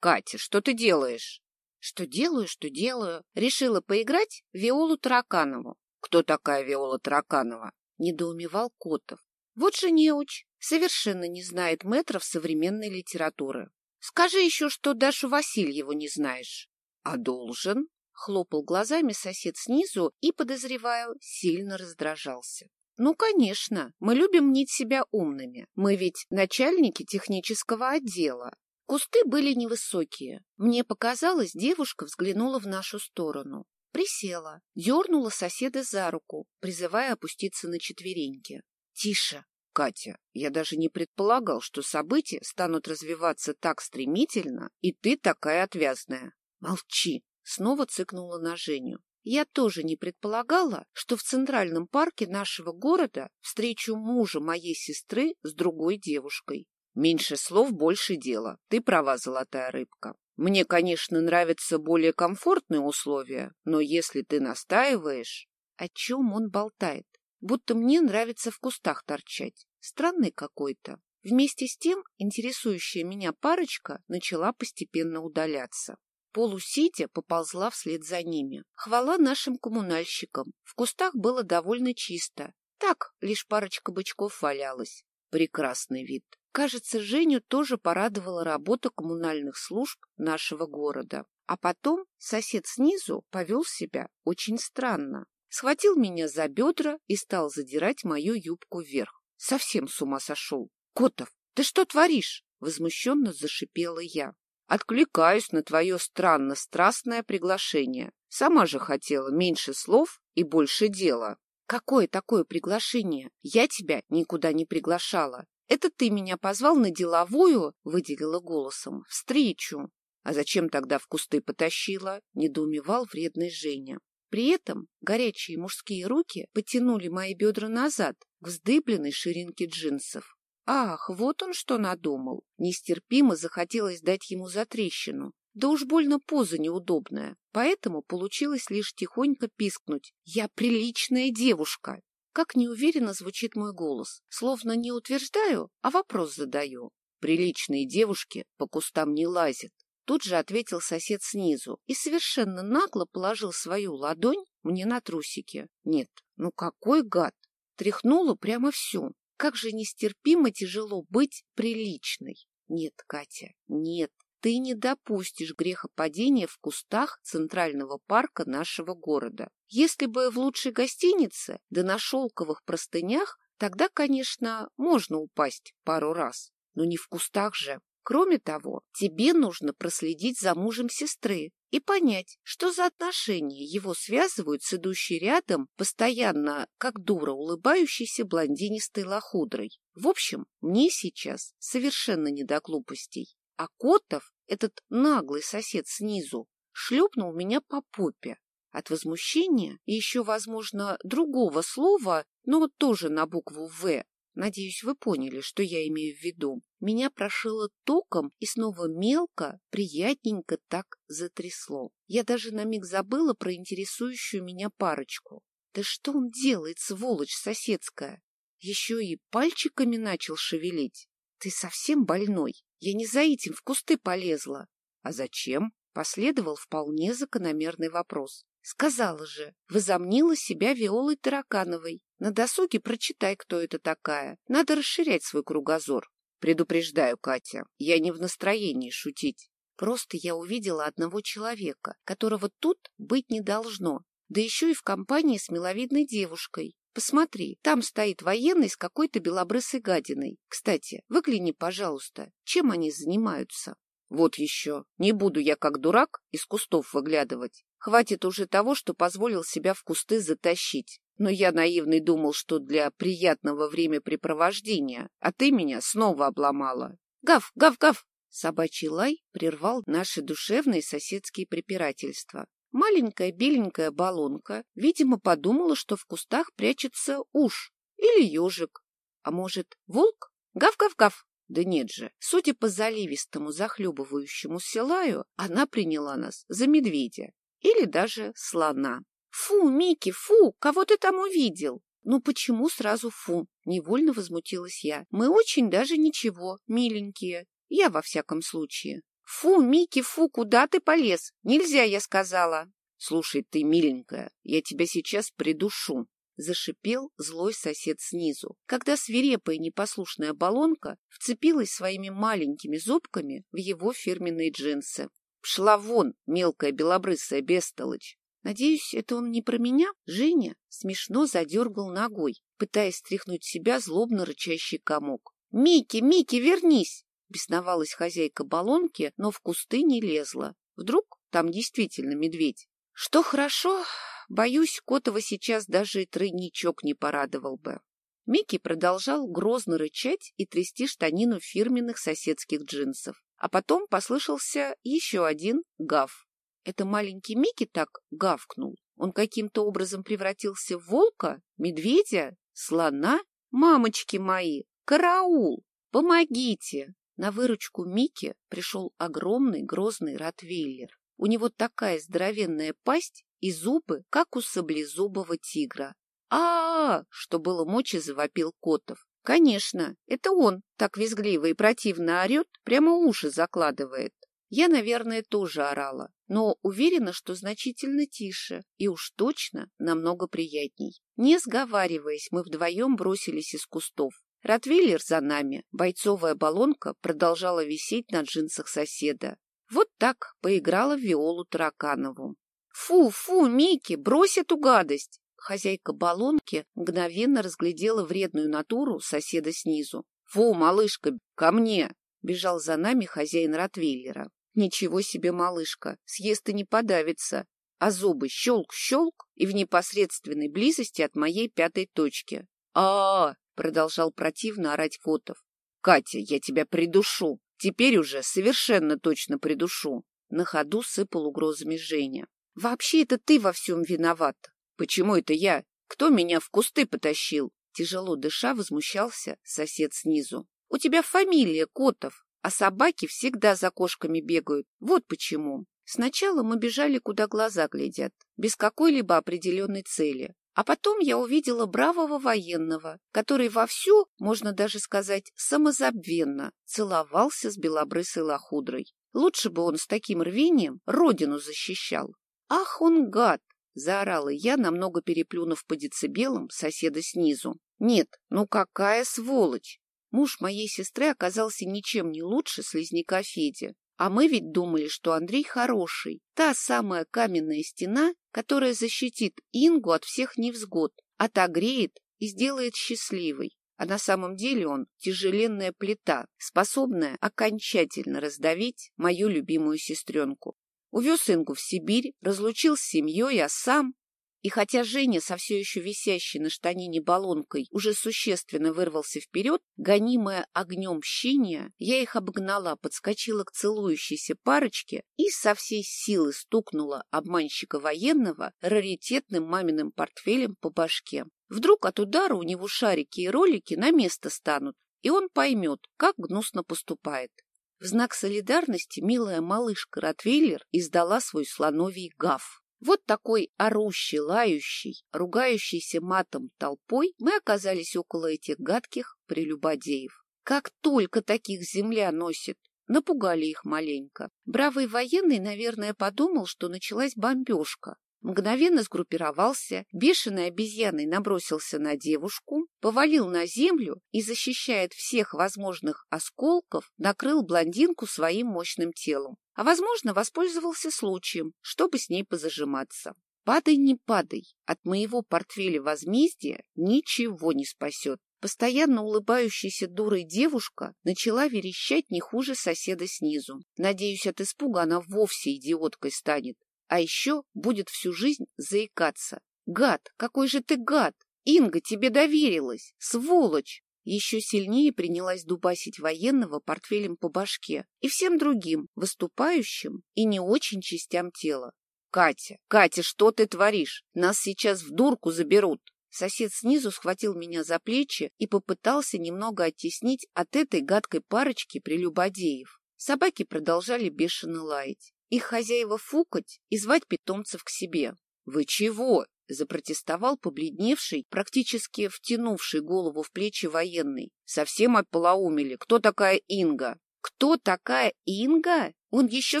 Катя, что ты делаешь? Что делаю, что делаю. Решила поиграть в Виолу Тараканову. Кто такая Виола Тараканова? Недоумевал Котов. Вот же неуч, совершенно не знает метров современной литературы. Скажи еще, что Дашу Васильеву не знаешь. А должен? Хлопал глазами сосед снизу и, подозреваю, сильно раздражался. Ну, конечно, мы любим мнить себя умными. Мы ведь начальники технического отдела. Кусты были невысокие. Мне показалось, девушка взглянула в нашу сторону. Присела, дернула соседа за руку, призывая опуститься на четвереньки. «Тише!» Катя, я даже не предполагал, что события станут развиваться так стремительно, и ты такая отвязная. Молчи! Снова цыкнула на Женю. Я тоже не предполагала, что в центральном парке нашего города встречу мужа моей сестры с другой девушкой. Меньше слов, больше дела. Ты права, золотая рыбка. Мне, конечно, нравятся более комфортные условия, но если ты настаиваешь... О чем он болтает? Будто мне нравится в кустах торчать. Странный какой-то. Вместе с тем интересующая меня парочка начала постепенно удаляться. Полусидя поползла вслед за ними. Хвала нашим коммунальщикам. В кустах было довольно чисто. Так, лишь парочка бычков валялась. Прекрасный вид. Кажется, Женю тоже порадовала работа коммунальных служб нашего города. А потом сосед снизу повел себя очень странно. Схватил меня за бедра и стал задирать мою юбку вверх. Совсем с ума сошел. «Котов, ты что творишь?» — возмущенно зашипела я. «Откликаюсь на твое странно-страстное приглашение. Сама же хотела меньше слов и больше дела». «Какое такое приглашение? Я тебя никуда не приглашала. Это ты меня позвал на деловую, — выделила голосом, — встречу». «А зачем тогда в кусты потащила?» — недоумевал вредный Женя. При этом горячие мужские руки потянули мои бедра назад к вздыбленной ширинке джинсов. Ах, вот он что надумал. Нестерпимо захотелось дать ему затрещину. Да уж больно поза неудобная, поэтому получилось лишь тихонько пискнуть. «Я приличная девушка!» Как неуверенно звучит мой голос, словно не утверждаю, а вопрос задаю. Приличные девушки по кустам не лазят. Тут же ответил сосед снизу и совершенно нагло положил свою ладонь мне на трусики. Нет, ну какой гад! Тряхнула прямо всю. Как же нестерпимо тяжело быть приличной. Нет, Катя, нет, ты не допустишь грехопадения в кустах центрального парка нашего города. Если бы в лучшей гостинице, да на шелковых простынях, тогда, конечно, можно упасть пару раз. Но не в кустах же. Кроме того, тебе нужно проследить за мужем сестры и понять, что за отношения его связывают с идущей рядом, постоянно, как дура, улыбающейся блондинистой лохудрой. В общем, мне сейчас совершенно не до глупостей. А Котов, этот наглый сосед снизу, шлепнул меня по попе. От возмущения и еще, возможно, другого слова, но тоже на букву «В», Надеюсь, вы поняли, что я имею в виду. Меня прошило током и снова мелко, приятненько так затрясло. Я даже на миг забыла про интересующую меня парочку. Да что он делает, сволочь соседская? Еще и пальчиками начал шевелить. Ты совсем больной. Я не за этим в кусты полезла. А зачем? Последовал вполне закономерный вопрос. Сказала же, возомнила себя Виолой Таракановой. На досуге прочитай, кто это такая. Надо расширять свой кругозор. Предупреждаю, Катя, я не в настроении шутить. Просто я увидела одного человека, которого тут быть не должно, да еще и в компании с миловидной девушкой. Посмотри, там стоит военный с какой-то белобрысой гадиной. Кстати, выгляни, пожалуйста, чем они занимаются. Вот еще. Не буду я, как дурак, из кустов выглядывать. Хватит уже того, что позволил себя в кусты затащить. Но я наивный думал, что для приятного времяпрепровождения, а ты меня снова обломала. Гав, гав, гав! Собачий лай прервал наши душевные соседские препирательства. Маленькая беленькая баллонка, видимо, подумала, что в кустах прячется уж или ежик. А может, волк? Гав-гав-гав! Да нет же, судя по заливистому захлебывающемуся лаю, она приняла нас за медведя или даже слона. «Фу, Микки, фу! Кого ты там увидел?» «Ну почему сразу фу?» — невольно возмутилась я. «Мы очень даже ничего, миленькие. Я во всяком случае». Фу, Микки, фу, куда ты полез? Нельзя, я сказала. Слушай, ты, миленькая, я тебя сейчас придушу. Зашипел злой сосед снизу, когда свирепая непослушная баллонка вцепилась своими маленькими зубками в его фирменные джинсы. Пшла вон, мелкая белобрысая бестолочь. Надеюсь, это он не про меня? Женя смешно задергал ногой, пытаясь стряхнуть себя злобно рычащий комок. «Микки, Микки, вернись!» Бесновалась хозяйка баллонки, но в кусты не лезла. Вдруг там действительно медведь. Что хорошо, боюсь, Котова сейчас даже и тройничок не порадовал бы. Микки продолжал грозно рычать и трясти штанину фирменных соседских джинсов. А потом послышался еще один гав. Это маленький Микки так гавкнул. Он каким-то образом превратился в волка, медведя, слона. Мамочки мои, караул! Помогите! На выручку Мики пришел огромный грозный ротвейлер. У него такая здоровенная пасть и зубы, как у саблезубого тигра. а, -а, -а что было мочи, завопил Котов. Конечно, это он так визгливо и противно орет, прямо уши закладывает. Я, наверное, тоже орала, но уверена, что значительно тише и уж точно намного приятней. Не сговариваясь, мы вдвоем бросились из кустов. Ротвейлер за нами, бойцовая баллонка продолжала висеть на джинсах соседа. Вот так поиграла Виолу Тараканову. «Фу, фу, Микки, брось эту гадость!» Хозяйка баллонки мгновенно разглядела вредную натуру соседа снизу. «Фу, малышка, ко мне!» Бежал за нами хозяин Ротвейлера. «Ничего себе, малышка, съест и не подавится!» А зубы щелк-щелк и в непосредственной близости от моей пятой точки. а, -а, -а продолжал противно орать Котов. «Катя, я тебя придушу! Теперь уже совершенно точно придушу!» На ходу сыпал угрозами Женя. «Вообще это ты во всем виноват!» «Почему это я? Кто меня в кусты потащил?» Тяжело дыша возмущался сосед снизу. «У тебя фамилия Котов, а собаки всегда за кошками бегают. Вот почему!» Сначала мы бежали, куда глаза глядят, без какой-либо определенной цели. А потом я увидела бравого военного, который вовсю, можно даже сказать, самозабвенно целовался с белобрысой лохудрой. Лучше бы он с таким рвением родину защищал. «Ах, он гад!» — заорала я, намного переплюнув по децибелам соседа снизу. «Нет, ну какая сволочь!» Муж моей сестры оказался ничем не лучше слизняка Феди. А мы ведь думали, что Андрей хороший. Та самая каменная стена, которая защитит Ингу от всех невзгод, отогреет и сделает счастливой. А на самом деле он тяжеленная плита, способная окончательно раздавить мою любимую сестренку. Увез Ингу в Сибирь, разлучил с семьей, а сам и хотя Женя со все еще висящей на штанине баллонкой уже существенно вырвался вперед, гонимая огнем мщения, я их обогнала, подскочила к целующейся парочке и со всей силы стукнула обманщика военного раритетным маминым портфелем по башке. Вдруг от удара у него шарики и ролики на место станут, и он поймет, как гнусно поступает. В знак солидарности милая малышка Ротвейлер издала свой слоновий гав. Вот такой орущий, лающий, ругающийся матом толпой мы оказались около этих гадких прелюбодеев. Как только таких земля носит, напугали их маленько. Бравый военный, наверное, подумал, что началась бомбежка, Мгновенно сгруппировался, бешеной обезьяной набросился на девушку, повалил на землю и, защищая от всех возможных осколков, накрыл блондинку своим мощным телом. А, возможно, воспользовался случаем, чтобы с ней позажиматься. Падай, не падай, от моего портфеля возмездия ничего не спасет. Постоянно улыбающаяся дурой девушка начала верещать не хуже соседа снизу. Надеюсь, от испуга она вовсе идиоткой станет. А еще будет всю жизнь заикаться. Гад, какой же ты гад! Инга тебе доверилась! Сволочь! Еще сильнее принялась дубасить военного портфелем по башке и всем другим, выступающим и не очень частям тела. «Катя, Катя, что ты творишь? Нас сейчас в дурку заберут!» Сосед снизу схватил меня за плечи и попытался немного оттеснить от этой гадкой парочки прелюбодеев. Собаки продолжали бешено лаять их хозяева фукать и звать питомцев к себе. «Вы чего?» — запротестовал побледневший, практически втянувший голову в плечи военный. «Совсем ополоумели. Кто такая Инга?» Кто такая Инга? Он еще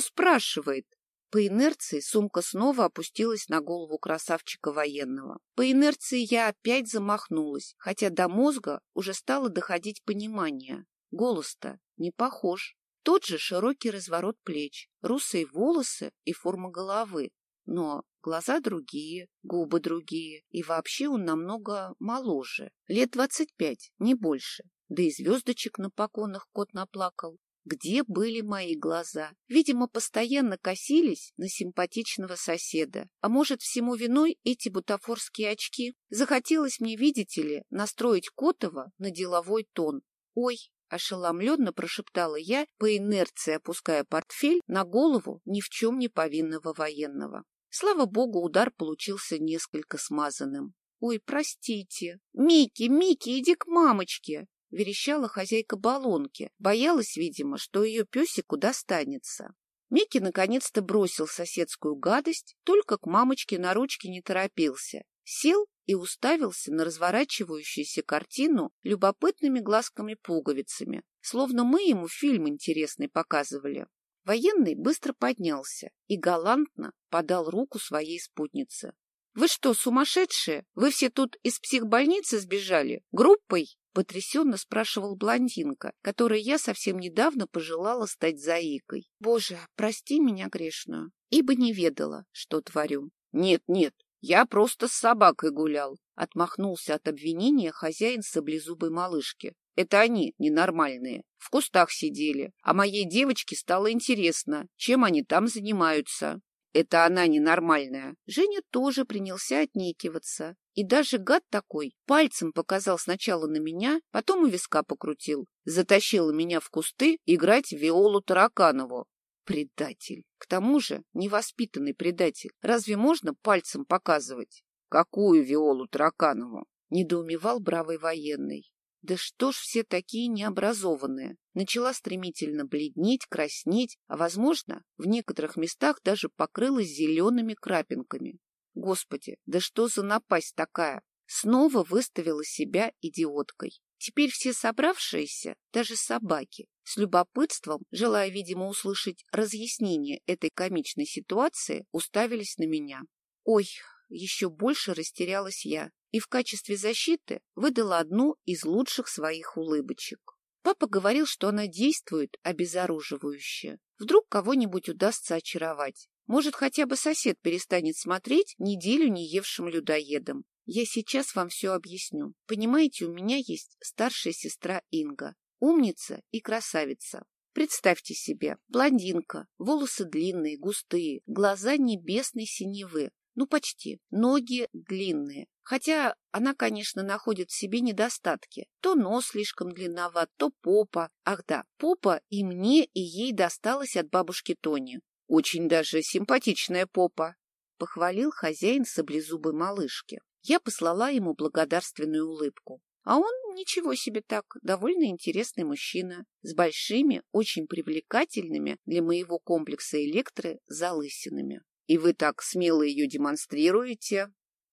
спрашивает. По инерции сумка снова опустилась на голову красавчика военного. По инерции я опять замахнулась, хотя до мозга уже стало доходить понимание. Голос-то не похож. Тот же широкий разворот плеч, русые волосы и форма головы. Но глаза другие, губы другие, и вообще он намного моложе. Лет двадцать пять, не больше. Да и звездочек на поконах кот наплакал. Где были мои глаза? Видимо, постоянно косились на симпатичного соседа. А может, всему виной эти бутафорские очки? Захотелось мне, видите ли, настроить Котова на деловой тон. Ой, ошеломленно прошептала я, по инерции опуская портфель на голову ни в чем не повинного военного. Слава богу, удар получился несколько смазанным. «Ой, простите. Микки, Микки, иди к мамочке!» — верещала хозяйка баллонки. Боялась, видимо, что ее песику достанется. Микки наконец-то бросил соседскую гадость, только к мамочке на ручке не торопился. Сел и уставился на разворачивающуюся картину любопытными глазками-пуговицами, словно мы ему фильм интересный показывали. Военный быстро поднялся и галантно подал руку своей спутнице. — Вы что, сумасшедшие? Вы все тут из психбольницы сбежали? Группой? потрясенно спрашивал блондинка, которой я совсем недавно пожелала стать заикой. Боже, прости меня грешную, ибо не ведала, что творю. Нет, нет, я просто с собакой гулял, отмахнулся от обвинения хозяин саблезубой малышки. Это они, ненормальные, в кустах сидели, а моей девочке стало интересно, чем они там занимаются. Это она ненормальная. Женя тоже принялся отнекиваться. И даже гад такой пальцем показал сначала на меня, потом у виска покрутил. Затащил меня в кусты играть в Виолу Тараканову. Предатель. К тому же невоспитанный предатель. Разве можно пальцем показывать? Какую Виолу Тараканову? Недоумевал бравый военный. Да что ж все такие необразованные? Начала стремительно бледнеть, краснеть, а, возможно, в некоторых местах даже покрылась зелеными крапинками. Господи, да что за напасть такая? Снова выставила себя идиоткой. Теперь все собравшиеся, даже собаки, с любопытством, желая, видимо, услышать разъяснение этой комичной ситуации, уставились на меня. Ой, еще больше растерялась я и в качестве защиты выдала одну из лучших своих улыбочек. Папа говорил, что она действует обезоруживающе. Вдруг кого-нибудь удастся очаровать. Может, хотя бы сосед перестанет смотреть неделю не евшим людоедом. Я сейчас вам все объясню. Понимаете, у меня есть старшая сестра Инга. Умница и красавица. Представьте себе, блондинка, волосы длинные, густые, глаза небесной синевы, ну, почти. Ноги длинные. Хотя она, конечно, находит в себе недостатки. То нос слишком длинноват, то попа. Ах да, попа и мне, и ей досталась от бабушки Тони. Очень даже симпатичная попа. Похвалил хозяин саблезубой малышки. Я послала ему благодарственную улыбку. А он ничего себе так, довольно интересный мужчина, с большими, очень привлекательными для моего комплекса электры залысинами. И вы так смело ее демонстрируете?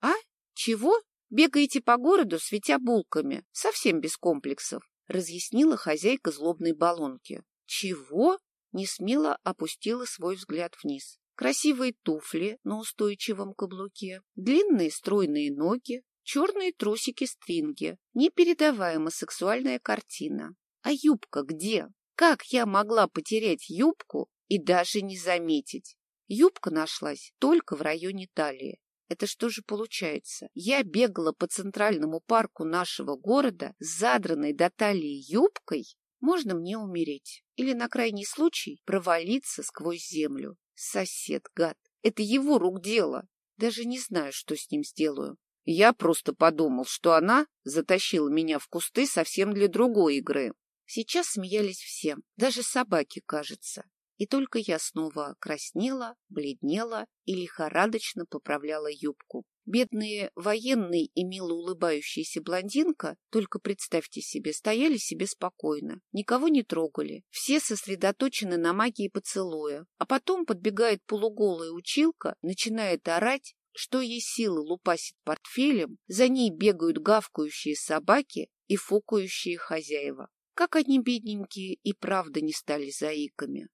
А? Чего? Бегаете по городу, светя булками, совсем без комплексов, разъяснила хозяйка злобной баллонки. Чего? Не смело опустила свой взгляд вниз. Красивые туфли на устойчивом каблуке, длинные стройные ноги, черные трусики-стринги. Непередаваемо сексуальная картина. А юбка где? Как я могла потерять юбку и даже не заметить? Юбка нашлась только в районе талии. Это что же получается? Я бегала по центральному парку нашего города с задранной до талии юбкой? Можно мне умереть. Или, на крайний случай, провалиться сквозь землю. Сосед, гад. Это его рук дело. Даже не знаю, что с ним сделаю. Я просто подумал, что она затащила меня в кусты совсем для другой игры. Сейчас смеялись все, даже собаки, кажется. И только я снова краснела, бледнела и лихорадочно поправляла юбку. Бедные военные и мило улыбающаяся блондинка, только представьте себе, стояли себе спокойно, никого не трогали, все сосредоточены на магии поцелуя. А потом подбегает полуголая училка, начинает орать, что ей силы лупасит портфелем, за ней бегают гавкающие собаки и фукающие хозяева. как они, бедненькие, и правда не стали заиками.